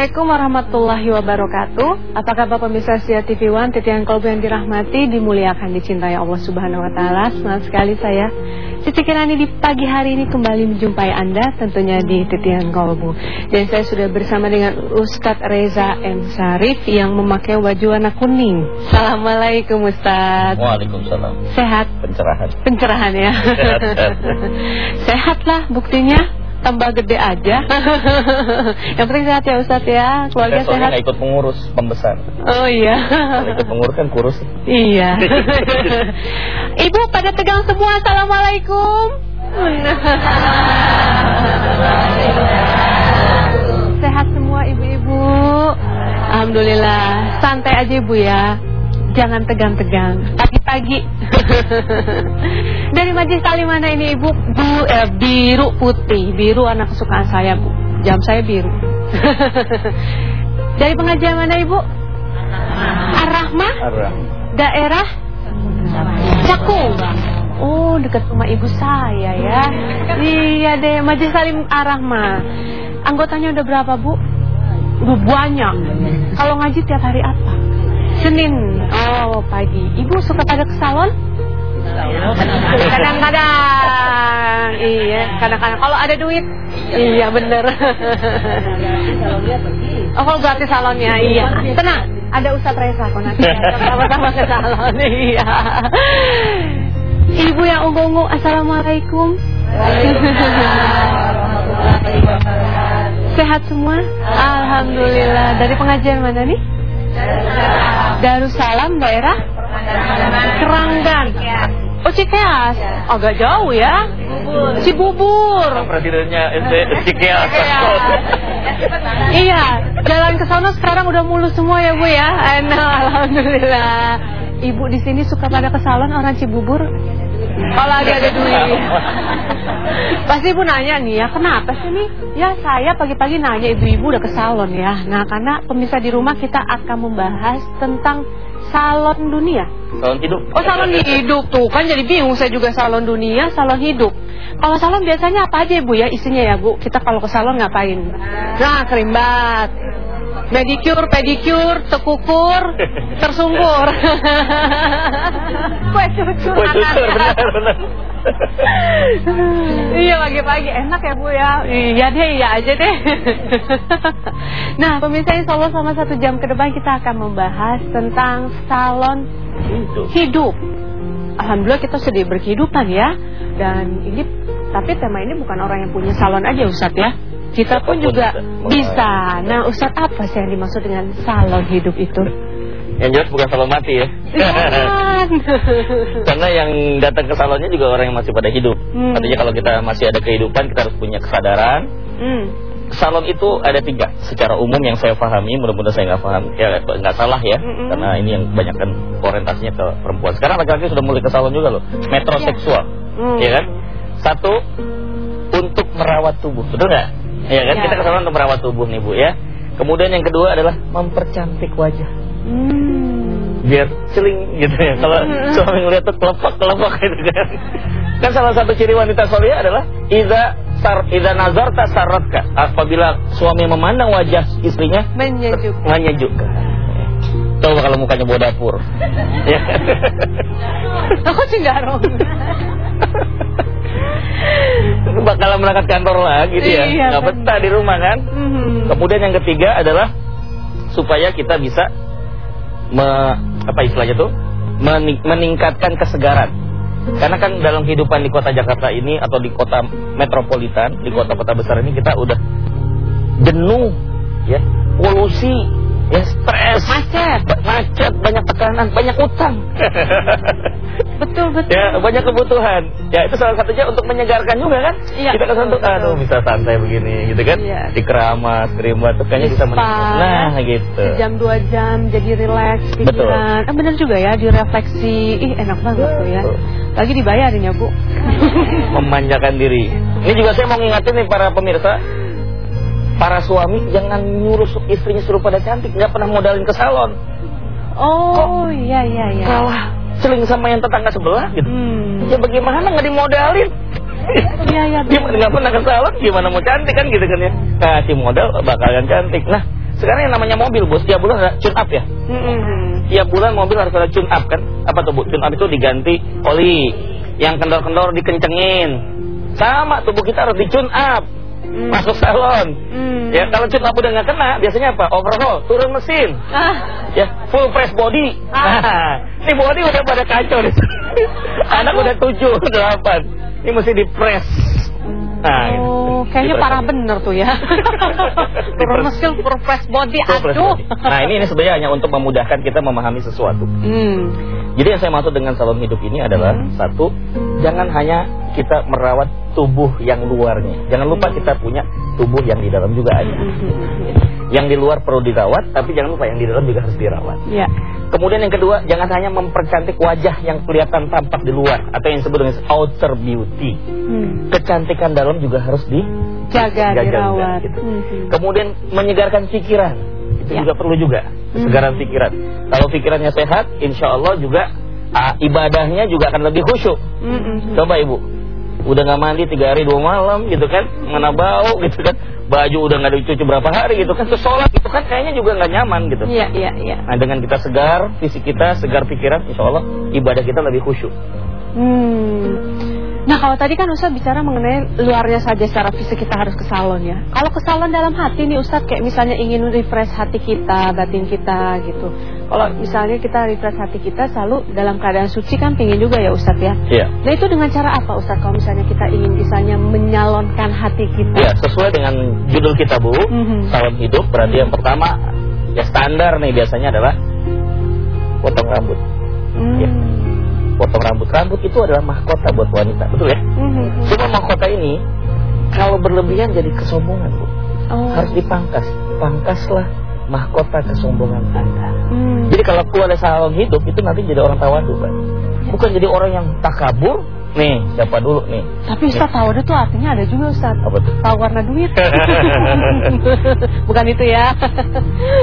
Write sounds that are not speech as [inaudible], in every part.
Assalamualaikum warahmatullahi wabarakatuh. Apa kabar pemirsa Sia TV One? Titian kolbu yang dirahmati Dimuliakan dicintai Allah subhanahu wa ta'ala. Senang sekali saya Siti Kirani di pagi hari ini kembali menjumpai Anda Tentunya di Titian kolbu Dan saya sudah bersama dengan Ustadz Reza M. Sarif Yang memakai baju warna kuning. Assalamualaikum Ustadz. Waalaikumsalam. Sehat? Pencerahan. Pencerahan ya. Sehat, sehat. [laughs] Sehat lah buktinya tambah gede aja. [laughs] Yang penting sehat ya Ustadz ya, keluarga Saya sehat. nggak ikut pengurus pembesar. Oh iya. Kalau ikut pengurus kan kurus. iya. [laughs] Ibu pada tegang semua. Assalamualaikum. Sehat semua ibu-ibu. Alhamdulillah. Santai aja ibu ya. Jangan tegang-tegang. Pagi-pagi. [laughs] Dari Majlis Kali mana ini ibu? Bu, eh, biru putih. Biru anak kesukaan saya bu. Jam saya biru. Dari pengajian mana ibu? Ar-Rahmah? Arah. Daerah? Cakung. Oh, dekat rumah ibu saya ya. Iya deh, Majelis Salim Ar-Rahmah. Anggotanya udah berapa, Bu? Bu banyak. Kalau ngaji tiap hari apa? Senin. Oh, pagi. Ibu suka pada ke salon? Kadang-kadang. Iya, kadang-kadang. Kalau ada duit. Iya, bener. Oh, kalau gratis salonnya, iya. Tenang, ada Ustadz Reza kok nanti sama-sama ke salon. Iya. Ibu yang ungu-ungu, Assalamualaikum. Sehat semua? Alhamdulillah. Dari pengajian mana nih? Darussalam daerah? Keranggan. Oh Cikeas, agak jauh ya? Cibubur. Presidennya Cikeas. [laughs] Iya, jalan ke sana sekarang udah mulus semua ya Bu ya. Enak, alhamdulillah. Ibu di sini suka pada ke salon orang Cibubur. Kalau lagi ada duit. [laughs] Pasti ibu nanya nih ya, kenapa sih nih? Ya saya pagi-pagi nanya ibu-ibu udah ke salon ya. Nah karena pemirsa di rumah kita akan membahas tentang salon dunia. Salon hidup. Oh salon hidup tuh kan jadi bingung saya juga salon dunia, salon hidup. Kalau salon biasanya apa aja ibu ya isinya ya bu? Kita kalau ke salon ngapain? Nah kerimbat, medicure, pedicure, tekukur, tersungkur. Kue cucur. Kue cucur benar benar. iya pagi-pagi. Enak ya bu ya? Iya deh iya aja deh. [laughs] Nah pemirsa insya Allah selama satu jam ke depan kita akan membahas tentang salon hidup. Alhamdulillah kita sedih berkehidupan ya. Dan ini tapi tema ini bukan orang yang punya salon aja Ustadz ya Kita pun juga bisa. Nah Ustadz apa sih yang dimaksud dengan salon hidup itu? Yang jelas bukan salon mati ya. [laughs] Karena yang datang ke salonnya juga orang yang masih pada hidup. Hmm. Artinya kalau kita masih ada kehidupan kita harus punya kesadaran. hmm. Salon itu ada tiga secara umum yang saya pahami, mudah-mudahan saya nggak paham, ya nggak salah ya, Mm-mm. karena ini yang banyak kan orientasinya ke perempuan. Sekarang laki-laki sudah mulai ke salon juga loh, metroseksual, Hmm. ya kan? Satu untuk merawat tubuh, betul nggak? Ya kan Ya. kita ke salon untuk merawat tubuh nih bu ya. Kemudian yang kedua adalah mempercantik wajah, Hmm. biar celing gitu ya. Kalau Mm-mm. suami ngeliat tuh kelepek kelepek gitu kan. Kan salah satu ciri wanita soleh adalah iza sar iza nazarta saratka. Apabila suami memandang wajah istrinya Menyejukkan. menyejukkan. Coba kalau mukanya bawa dapur. [laughs] ya. Aku Cindarong. Berangkat kantor lagi dia. Iya, Nggak betah di rumah kan. Hmm. Kemudian yang ketiga adalah supaya kita bisa me- apa istilahnya tuh Meni- meningkatkan kesegaran. Karena kan dalam kehidupan di kota Jakarta ini atau di kota metropolitan, di kota-kota besar ini kita udah jenuh, ya, polusi, ya stres, Macet. macet, banyak tekanan, banyak utang. [laughs] Betul betul. ya, banyak kebutuhan. Ya, itu salah satunya untuk menyegarkan juga kan? Iya, kita ke sana tuh betul, aduh betul. bisa santai begini gitu kan. Iya. Di keramas, kerimat, tuh kayaknya bisa menikmati. Nah, gitu. Sejam dua jam jadi relax Betul. pikiran. Eh bener juga ya direfleksi. Ih enak banget tuh ya. Betul. Lagi dibayarin ya bu. [laughs] Memanjakan diri. Ini juga saya mau ngingatin nih para pemirsa. Para suami jangan nyuruh istrinya suruh pada cantik, nggak pernah modalin ke salon. Oh iya iya iya. Kalah seling sama yang tetangga sebelah gitu. Hmm. Ya bagaimana nggak dimodalin? Iya, iya. Dia nggak pernah ke salon, gimana mau cantik kan gitu kan ya. Kasih modal bakalan cantik. Nah, sekarang yang namanya mobil bos, tiap bulan ada tune up ya. Tiap bulan mobil harus ada tune up kan. Apa tuh bu? Tune up itu diganti oli. Yang kendor-kendor dikencengin. Sama tubuh kita harus di tune up. Hmm. Masuk salon. Hmm. Ya kalau tune up udah nggak kena, biasanya apa? Overhaul, turun mesin. Ah. Ya, full press body. Ah. Nah, ini body udah pada kacau nih. [laughs] Anak udah tujuh, delapan. Ini mesti di press. Nah, oh, gitu. kayaknya parah bener tuh ya. [laughs] Turun mesin press body, aduh. Nah, ini ini sebenarnya hanya untuk memudahkan kita memahami sesuatu. Hmm. Jadi yang saya maksud dengan salon hidup ini adalah hmm. satu, jangan hanya kita merawat tubuh yang luarnya. Jangan lupa kita punya tubuh yang di dalam juga ada. Hmm. Yang di luar perlu dirawat, tapi jangan lupa yang di dalam juga harus dirawat. Ya. Kemudian yang kedua, jangan hanya mempercantik wajah yang kelihatan tampak di luar atau yang disebut dengan outer beauty. Hmm. Kecantikan dalam juga harus dijaga, dirawat. Gitu. Hmm. Kemudian menyegarkan pikiran, itu ya. juga perlu juga kesegaran hmm. pikiran. Kalau pikirannya sehat, insya Allah juga ah, ibadahnya juga akan lebih khusyuk. Hmm. Coba ibu, udah nggak mandi tiga hari dua malam gitu kan, mana bau gitu kan baju udah nggak dicuci berapa hari gitu kan terus sholat itu kan kayaknya juga nggak nyaman gitu. Iya iya iya. Nah dengan kita segar fisik kita segar pikiran, insya Allah ibadah kita lebih khusyuk. Hmm. Nah kalau tadi kan Ustadz bicara mengenai luarnya saja secara fisik kita harus ke salon ya. Kalau ke salon dalam hati nih Ustadz kayak misalnya ingin refresh hati kita, batin kita gitu. Kalau misalnya kita refresh hati kita selalu dalam keadaan suci kan pingin juga ya Ustadz ya. Iya. Nah itu dengan cara apa Ustadz kalau misalnya kita ingin misalnya menyalonkan hati kita? Iya sesuai dengan judul kita Bu, mm -hmm. salon hidup berarti yang pertama ya standar nih biasanya adalah potong rambut. Mm. Ya potong rambut. Rambut itu adalah mahkota buat wanita, betul ya? Mm-hmm. Cuma mahkota ini kalau berlebihan jadi kesombongan, Bu. Oh. Harus dipangkas. Pangkaslah mahkota kesombongan Anda. Mm. Jadi kalau keluar dari salon hidup itu nanti jadi orang tawadu. Bukan jadi orang yang takabur, Nih, siapa dulu nih? Tapi Ustaz tawar itu artinya ada juga Ustaz. Apa tuh? Tahu warna duit. [laughs] Bukan itu ya.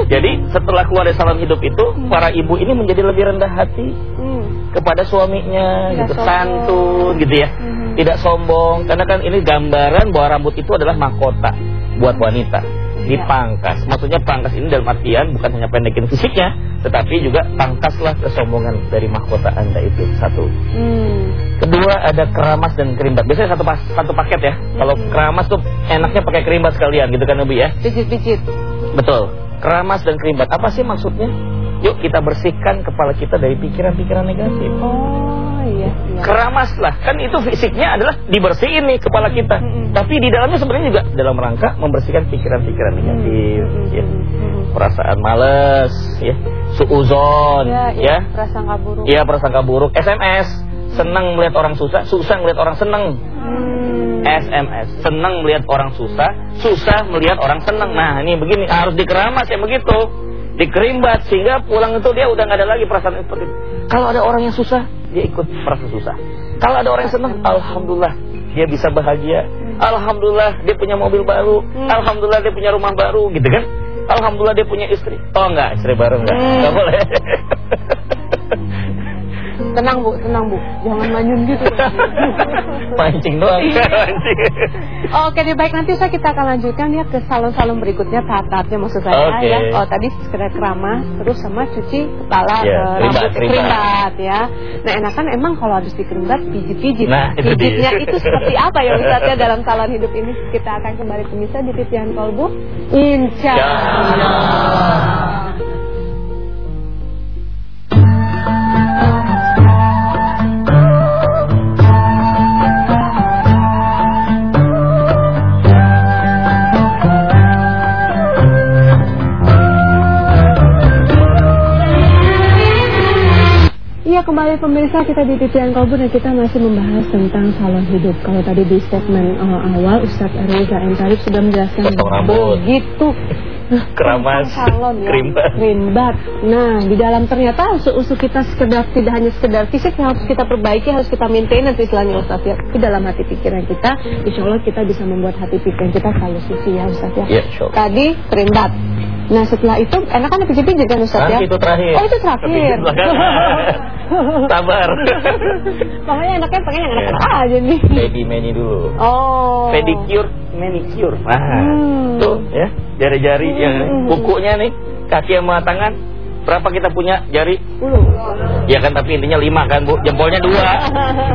Jadi setelah keluar dari salon hidup itu, hmm. para ibu ini menjadi lebih rendah hati. Hmm kepada suaminya Tidak gitu sombong. santun gitu ya hmm. tidak sombong karena kan ini gambaran bahwa rambut itu adalah mahkota buat wanita. Dipangkas maksudnya pangkas ini dalam artian bukan hanya pendekin fisiknya tetapi juga pangkaslah kesombongan dari mahkota anda itu satu. Hmm. kedua ada keramas dan kerimbat. Biasanya satu pas, satu paket ya. Hmm. kalau keramas tuh enaknya pakai kerimbat sekalian gitu kan ibu ya? Pijit-pijit. Betul. Keramas dan kerimbat. Apa sih maksudnya Yuk kita bersihkan kepala kita dari pikiran-pikiran negatif. Oh iya, iya. Keramaslah. Kan itu fisiknya adalah dibersihin nih kepala kita. Mm -hmm. Tapi di dalamnya sebenarnya juga dalam rangka membersihkan pikiran-pikiran negatif. Mm -hmm. ya. Mm -hmm. Perasaan males, ya. Suuzon, ya. ya. ya. Prasangka buruk. Iya, prasangka buruk. SMS, senang melihat orang susah, susah melihat orang senang. Hmm. SMS, senang melihat orang susah, susah melihat orang senang. Nah, ini begini harus dikeramas ya begitu dikerimbat sehingga pulang itu dia udah nggak ada lagi perasaan seperti itu. Kalau ada orang yang susah, dia ikut merasa susah. Kalau ada orang yang senang, alhamdulillah dia bisa bahagia. Alhamdulillah dia punya mobil baru. Alhamdulillah dia punya rumah baru gitu kan. Alhamdulillah dia punya istri. Oh enggak, istri baru enggak. Enggak boleh. [laughs] Tenang bu, tenang bu, jangan manyun gitu. [laughs] Mancing doang. Oke deh baik nanti saya kita akan lanjutkan ya ke salon-salon berikutnya tahap-tahapnya maksud saya okay. ya. Oh tadi sekedar keramas, terus sama cuci kepala, yeah, iya, rambut, kerimbat ya. Nah enakan emang kalau habis dikerimbat pijit-pijit. Nah, itu Pijitnya itu seperti apa ya Ustaznya dalam [laughs] salon hidup ini? Kita akan kembali pemirsa di Titian Kolbu. Insya Allah. Kembali pemirsa kita di Titian Kolbu dan kita masih membahas tentang salon hidup. Kalau tadi di segmen uh, awal Ustadz Reza M. Tarif sudah menjelaskan begitu [laughs] keramas salon ya krimbat. krimbat. Nah di dalam ternyata usus kita sekedar tidak hanya sekedar fisik yang harus kita perbaiki harus kita maintain nanti istilahnya Ustadz ya. Di dalam hati pikiran kita, insya Allah kita bisa membuat hati pikiran kita selalu suci ya Ustadz ya. ya Tadi krimbat Nah setelah itu enak kan pijit-pijit kan Ustaz ya? Itu terakhir. Oh itu terakhir. [laughs] Sabar. Makanya enaknya pengen yang enak-enak aja nih. Baby mani dulu. Oh. Pedicure, manicure. Nah, Hmm. tuh ya, jari-jari yang Hmm. kukunya nih, kaki sama tangan. Berapa kita punya jari? Dulu. Ya kan tapi intinya lima kan bu, jempolnya dua.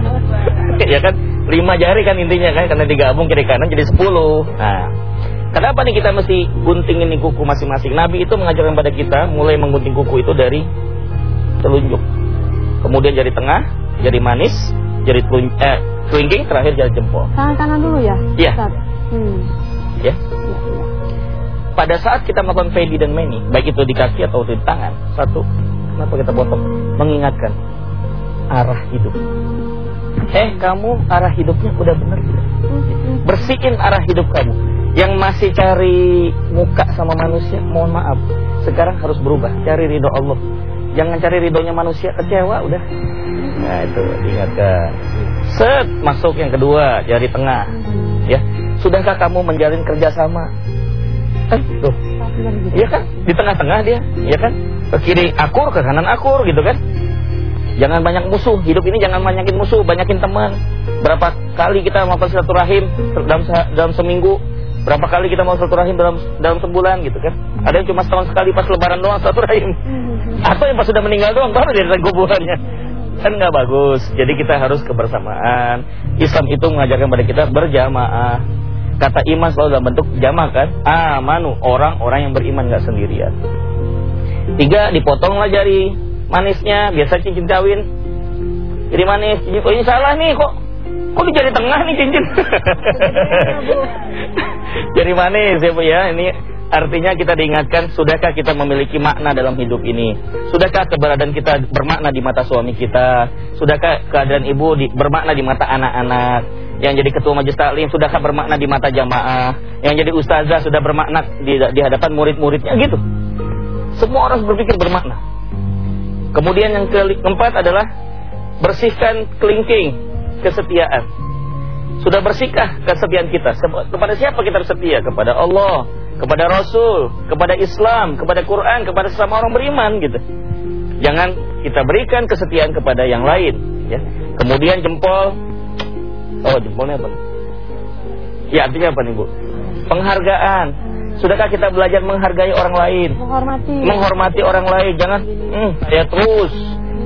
[laughs] ya kan lima jari kan intinya kan karena digabung kiri kanan jadi sepuluh. Nah, kenapa nih kita mesti guntingin nih kuku masing-masing? Nabi itu mengajarkan pada kita mulai menggunting kuku itu dari telunjuk, kemudian jari tengah, jari manis, jari telunjuk, eh, kelingking, terakhir jari jempol. Tangan kanan dulu ya? Iya. Hmm. Ya, Iya, iya. pada saat kita melakukan pedi dan meni, baik itu di kaki atau di tangan, satu, kenapa kita potong? Mengingatkan arah hidup. Eh, kamu arah hidupnya udah belum? Hmm. Bersihin arah hidup kamu. Yang masih cari muka sama manusia, mohon maaf. Sekarang harus berubah, cari ridho Allah. Jangan cari ridhonya manusia, kecewa udah. Nah itu, diingatkan. Set, masuk yang kedua, jari tengah. Ya, sudahkah kamu menjalin kerjasama? Kan, tuh. Iya kan? Di tengah-tengah dia, iya kan? Ke kiri akur, ke kanan akur gitu kan? Jangan banyak musuh, hidup ini jangan banyakin musuh, banyakin teman. Berapa kali kita melakukan silaturahim dalam dalam seminggu? Berapa kali kita mau silaturahim dalam dalam sebulan gitu kan? Ada yang cuma setahun sekali pas lebaran doang silaturahim. [laughs] Atau yang pas sudah meninggal doang baru dia datang kuburannya. Kan nggak bagus. Jadi kita harus kebersamaan. Islam itu mengajarkan pada kita berjamaah. Kata iman selalu dalam bentuk jamaah kan? Amanu, orang-orang yang beriman nggak sendirian. Tiga, dipotonglah jari manisnya, biasa cincin kawin. Jadi manis, cincin, oh ini salah nih kok. Kok di jari tengah nih cincin? [laughs] jari manis ya Bu ya. Ini artinya kita diingatkan, sudahkah kita memiliki makna dalam hidup ini? Sudahkah keberadaan kita bermakna di mata suami kita? Sudahkah keadaan ibu di, bermakna di mata anak-anak? Yang jadi ketua majelis taklim sudahkah bermakna di mata jamaah? Yang jadi ustazah sudah bermakna di, di hadapan murid-muridnya gitu. Semua orang berpikir bermakna. Kemudian yang keempat adalah bersihkan kelingking kesetiaan. Sudah bersihkah kesetiaan kita? Kepada siapa kita harus setia? Kepada Allah, kepada Rasul, kepada Islam, kepada Quran, kepada sesama orang beriman gitu. Jangan kita berikan kesetiaan kepada yang lain. Ya. Kemudian jempol, oh jempolnya apa? Ya artinya apa nih bu? Penghargaan. Sudahkah kita belajar menghargai orang lain? Menghormati. menghormati orang lain jangan hmm, saya terus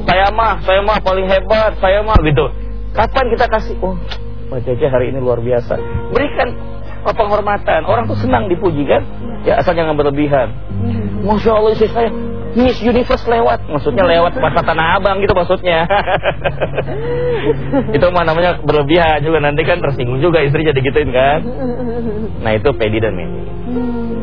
saya mah saya mah paling hebat saya mah gitu kapan kita kasih oh Pak Cece hari ini luar biasa. Berikan penghormatan. Orang tuh senang dipuji kan? Ya asal jangan berlebihan. Hmm. Masya Allah istri saya Miss Universe lewat. Maksudnya lewat pasar Tanah Abang gitu maksudnya. [laughs] Itu mah namanya berlebihan juga. Nanti kan tersinggung juga istri jadi gituin kan? Nah itu pedi dan meni Hmm.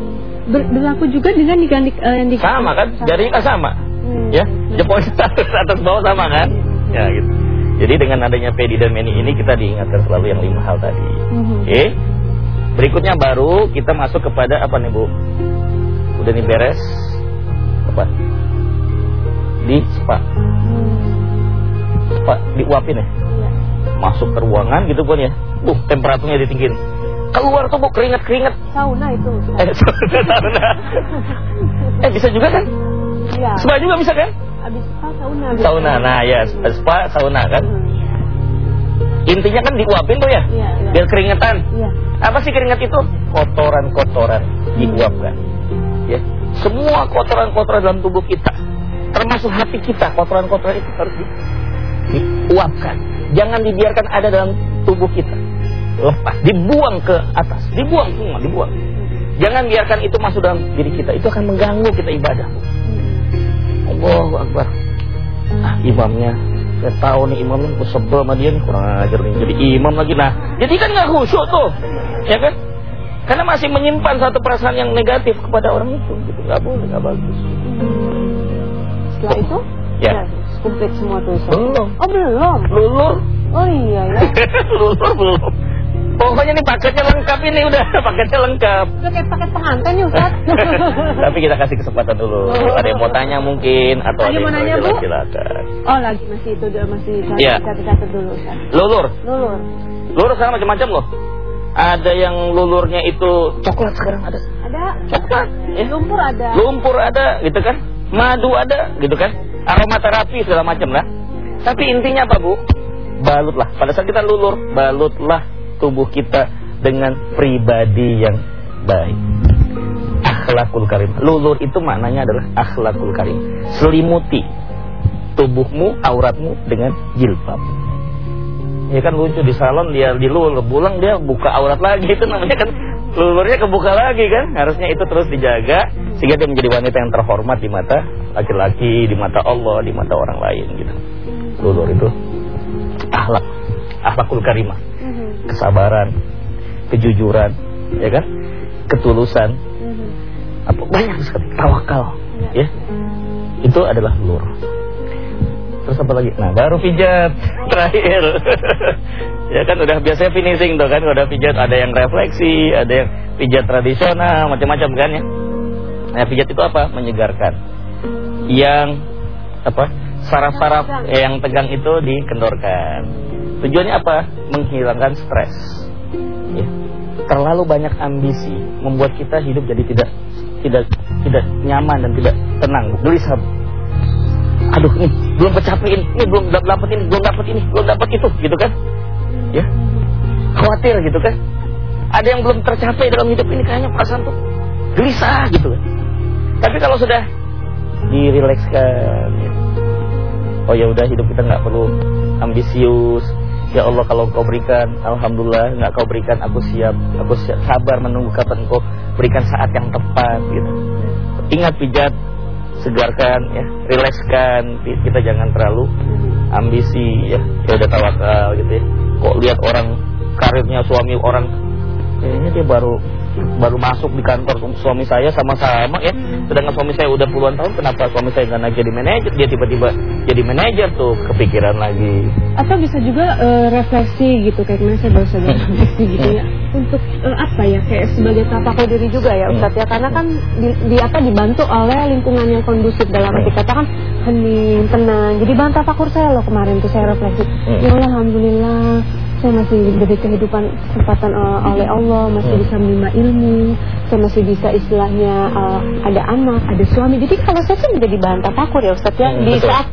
Ber- berlaku juga dengan diganti eh, yang di sama kan? Jarinya kan sama. Hmm. ya jempolnya atas, [laughs] atas bawah sama kan? Ya gitu jadi dengan adanya pedi dan meni ini kita diingatkan selalu yang lima hal tadi. Mhm. oke? Berikutnya baru kita masuk kepada apa nih bu? Udah nih beres? Apa? Di spa. Hmm. spa diuapin ya? Iya. masuk ke ruangan gitu pun ya? Uh temperaturnya ditinggiin. Keluar tuh bu keringet Sauna itu. eh sauna. [laughs] Eh bisa juga kan? Iya. spa juga bisa kan Habis spa sauna. sauna. Nah ya spa sauna kan? Hmm. intinya kan diuapin tuh ya? Iya, iya. biar keringetan? Iya. apa sih keringet itu? Kotoran-kotoran. Diuapkan ya. Semua kotoran-kotoran dalam tubuh kita termasuk hati kita kotoran-kotoran itu harus di, diuapkan. Jangan dibiarkan ada dalam tubuh kita. Lepas. Dibuang ke atas. Dibuang semua dibuang. Jangan biarkan itu masuk dalam diri kita. Itu akan mengganggu kita ibadah Allahu Akbar ah, imamnya saya tahu nih imamnya aku sebel sama dia nih kurang ajar nih jadi imam lagi nah jadi kan nggak khusyuk tuh ya kan karena masih menyimpan satu perasaan yang negatif kepada orang itu gitu nggak boleh nggak bagus Setelah itu? Ya. Komplit semua tuh. Belum Oh belum. lulur Oh iya ya. [laughs] lulur belum pokoknya nih paketnya lengkap ini udah [laughs] paketnya lengkap Udah kayak paket pengantin nih Ustaz. [laughs] tapi kita kasih kesempatan dulu Oh. ada yang mau tanya mungkin atau Ada ada yang mau nanya, Bu? silakan Oh lagi masih itu udah masih catat catat dulu Ustaz. lulur Lulur. lulur sekarang macam-macam loh Ada yang lulurnya itu coklat sekarang ada. Ada. Coklat. Ya. Lumpur ada. Lumpur ada gitu kan. Madu ada gitu kan. Aromaterapi segala macam lah. Tapi intinya apa bu? Balutlah. Pada saat kita lulur, balutlah tubuh kita dengan pribadi yang baik. Akhlakul karim. Lulur itu maknanya adalah akhlakul karim. Selimuti tubuhmu, auratmu dengan jilbab. Ya kan lucu di salon dia dilulur, pulang dia buka aurat lagi [laughs] itu namanya kan lulurnya kebuka lagi kan. Harusnya itu terus dijaga sehingga dia menjadi wanita yang terhormat di mata laki-laki, di mata Allah, di mata orang lain gitu. Lulur itu akhlak, akhlakul karimah. Kesabaran, kejujuran, ya kan? Ketulusan, Mhm. apa banyak sekali tawakal, ya. Itu adalah lulur. Terus apa lagi? Nah, baru pijat [laughs] terakhir. [laughs] ya kan udah biasanya finishing tuh kan, udah pijat ada yang refleksi, ada yang pijat tradisional, macam-macam kan ya. Nah, pijat itu apa? Menyegarkan. Yang apa? Saraf-saraf yang tegang itu dikendorkan. Tujuannya apa? Menghilangkan stres. Ya. Terlalu banyak ambisi membuat kita hidup jadi tidak tidak tidak nyaman dan tidak tenang, gelisah aduh ini belum kecapein, ini belum dap- dapet ini, belum dapet ini, belum dapet itu, gitu kan? Ya, khawatir gitu kan? Ada yang belum tercapai dalam hidup ini kayaknya perasaan tuh gelisah gitu kan? Tapi kalau sudah dirilekskan, ya. oh ya udah hidup kita nggak perlu ambisius. Ya Allah kalau kau berikan, alhamdulillah nggak kau berikan, aku siap, aku siap, sabar menunggu kapan kau berikan saat yang tepat gitu. Ingat pijat segarkan ya, rilekskan, kita jangan terlalu ambisi ya, ya udah tawakal gitu ya. Kok lihat orang karirnya suami orang kayaknya dia baru baru masuk di kantor suami saya sama-sama ya, sedangkan suami saya udah puluhan tahun kenapa suami saya nggak naik jadi manajer? Dia tiba-tiba jadi manajer tuh kepikiran lagi. Atau bisa juga eh, refleksi gitu kayak kemarin saya baru saja refleksi gitu ya. Untuk eh, apa ya kayak sebagai tapakur diri juga ya Ustadz ya. Karena kan di, di apa dibantu oleh lingkungan yang kondusif dalam arti kata kan hening tenang. Jadi bahan tapakur saya loh kemarin tuh saya refleksi. Ya Allah alhamdulillah saya masih diberi kehidupan kesempatan eh, oleh Allah masih bisa menerima ilmu saya masih bisa istilahnya eh, ada anak ada suami jadi kalau saya sih menjadi bahan tapakur ya Ustadz ya Hmm, di betul. saat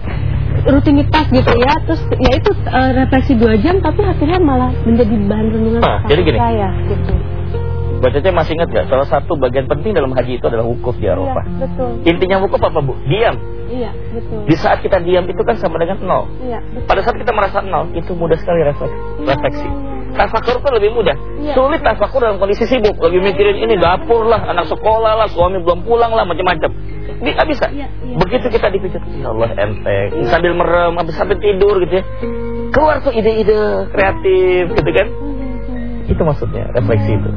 rutinitas gitu ya terus ya itu eh, refleksi dua jam tapi hasilnya malah menjadi bahan renungan Ah, tapakur jadi gini. saya gitu Mbak Cece masih ingat gak salah satu bagian penting dalam haji itu adalah wukuf di Arafah. betul Intinya wukuf apa Bu? Diam. Iya betul Di saat kita diam itu kan sama dengan nol. iya betul Pada saat kita merasa nol, itu mudah sekali refleks, refleksi. Tafakur itu lebih mudah. Iya. Sulit tafakur dalam kondisi sibuk. Lagi mikirin ini dapur lah, anak sekolah lah, suami belum pulang lah, macam-macam. Bisa bisa. Iya, iya. Begitu kita dipijat, ya Allah enteng. Sambil merem, habis sambil tidur gitu ya. Keluar tuh ide-ide kreatif gitu kan. Hmm, Itu maksudnya, refleksi itu.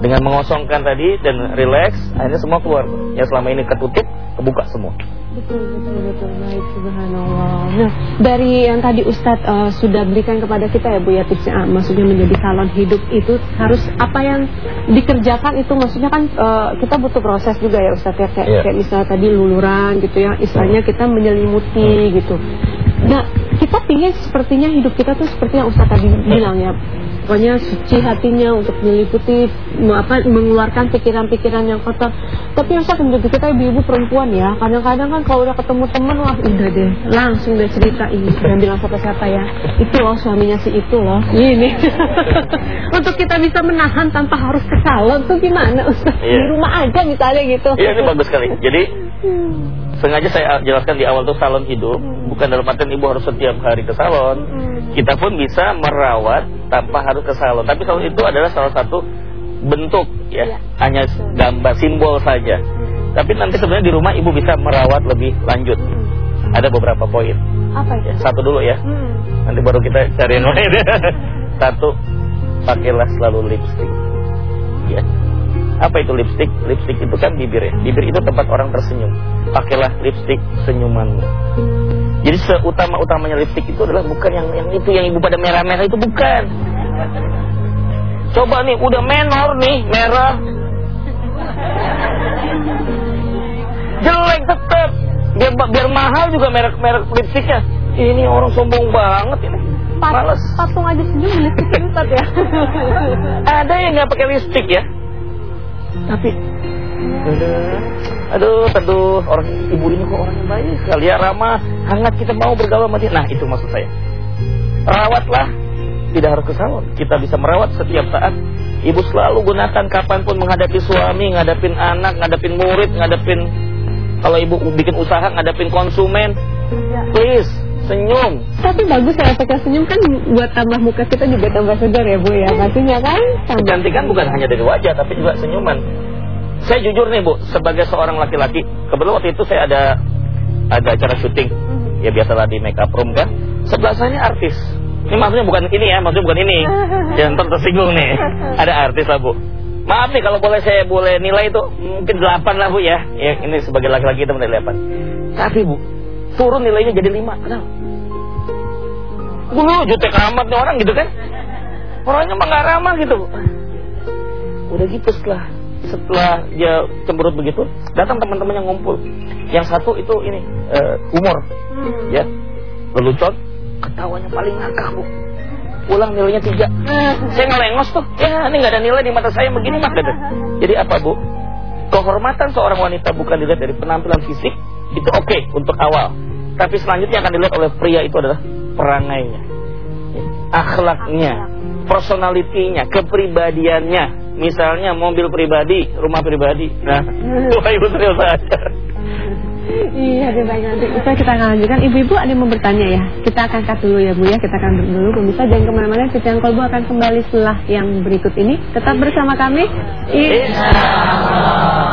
Dengan mengosongkan tadi dan relax, akhirnya semua keluar. Yang selama ini ketutup, kebuka semua. Betul, betul, betul. Baik, subhanallah. Nah, dari yang tadi Ustadz eh, sudah berikan kepada kita ya Bu ya tipsnya, ah, maksudnya menjadi salon hidup itu harus apa yang dikerjakan itu maksudnya kan eh, kita butuh proses juga ya Ustadz ya kayak, Iya. kayak misalnya tadi luluran gitu ya, istilahnya kita menyelimuti gitu. Nah, kita pingin sepertinya hidup kita tuh seperti yang Ustadz tadi bilang ya, pokoknya suci hatinya untuk meliputi me- apa mengeluarkan pikiran-pikiran yang kotor. Tapi yang saya menjadi kita ibu-ibu perempuan ya, kadang-kadang kan kalau udah ketemu temen wah udah deh, langsung deh cerita ini, jangan bilang siapa-siapa ya. Itu loh suaminya si itu loh. Ini. [laughs] untuk kita bisa menahan tanpa harus ke salon tuh gimana Ustaz? Di Iya. rumah aja misalnya gitu. Iya ini bagus sekali. Jadi Hmm. Sengaja saya jelaskan di awal tuh salon hidup bukan dalam artian ibu harus setiap hari ke salon. Hmm. Kita pun bisa merawat tanpa harus ke salon. Tapi salon itu adalah salah satu bentuk ya, Iya. hanya gambar simbol saja. Tapi nanti sebenarnya di rumah ibu bisa merawat lebih lanjut. Hmm. Ada beberapa poin. Apa itu? Ya, satu dulu ya. Hmm. Nanti baru kita cari yang lain. [laughs] Satu, pakailah selalu lipstick. Ya. Apa itu lipstick? Lipstick itu kan bibir ya. Bibir itu tempat orang tersenyum. Pakailah lipstick senyumanmu. Jadi seutama-utamanya lipstick itu adalah bukan yang yang itu yang ibu pada merah-merah itu bukan. Coba nih udah menor nih merah. Jelek tetap. Biar biar mahal juga merek merek lipstiknya. Ini orang sombong banget ini. Pat, Males. patung aja senyum lipstikin Ustaz ya. Ada yang nggak pakai lipstick ya. Tapi aduh, aduh, orang ibu ini kok orang yang baik sekali ya, ramah, hangat kita mau bergaul sama dia. Nah, itu maksud saya. Rawatlah, tidak harus ke salon. Kita bisa merawat setiap saat. Ibu selalu gunakan kapan pun menghadapi suami, ngadapin anak, ngadapin murid, ngadapin kalau ibu bikin usaha, ngadapin konsumen. Please, senyum. Tapi bagus ya efeknya senyum kan buat tambah muka kita juga tambah segar ya Bu ya. Pastinya kan tambah. Kecantikan bukan hanya dari wajah tapi juga senyuman. Saya jujur nih Bu, sebagai seorang laki-laki, kebetulan waktu itu saya ada ada acara syuting. Ya biasalah di make up room kan. Sebelah saya ini artis. Ini maksudnya bukan ini ya, maksudnya bukan ini. [laughs] Jangan tersinggung nih. [laughs] Ada artis lah Bu. Maaf nih kalau boleh saya boleh nilai itu mungkin 8 lah Bu ya. Ya ini sebagai laki-laki itu menilai 8. Tapi Bu, turun nilainya jadi 5. Kenapa? Gue jutek amat nih orang gitu kan. Orangnya mah gak ramah gitu. Udah gitu setelah setelah dia cemberut begitu, datang teman-teman yang ngumpul. Yang satu itu ini eh, humor, ya, lelucon, ketawanya paling ngakak bu. Pulang nilainya tiga. Saya ngelengos tuh, ya ini nggak ada nilai di mata saya begini mah kata. Jadi apa bu? Kehormatan seorang wanita bukan dilihat dari penampilan fisik, itu oke untuk awal. Tapi selanjutnya akan dilihat oleh pria itu adalah perangainya, akhlaknya, personalitinya, kepribadiannya. Misalnya mobil pribadi, rumah pribadi. Nah, wah ibu saja. Iya, lebih baik nanti. Kita akan lanjutkan. Ibu-ibu ada yang mau bertanya ya? Kita akan cut dulu ya Bu ya. Kita akan dulu. Pemirsa jangan ke mana-mana. Fitian Kolbu akan kembali setelah yang berikut ini. Tetap bersama kami. Insya Allah.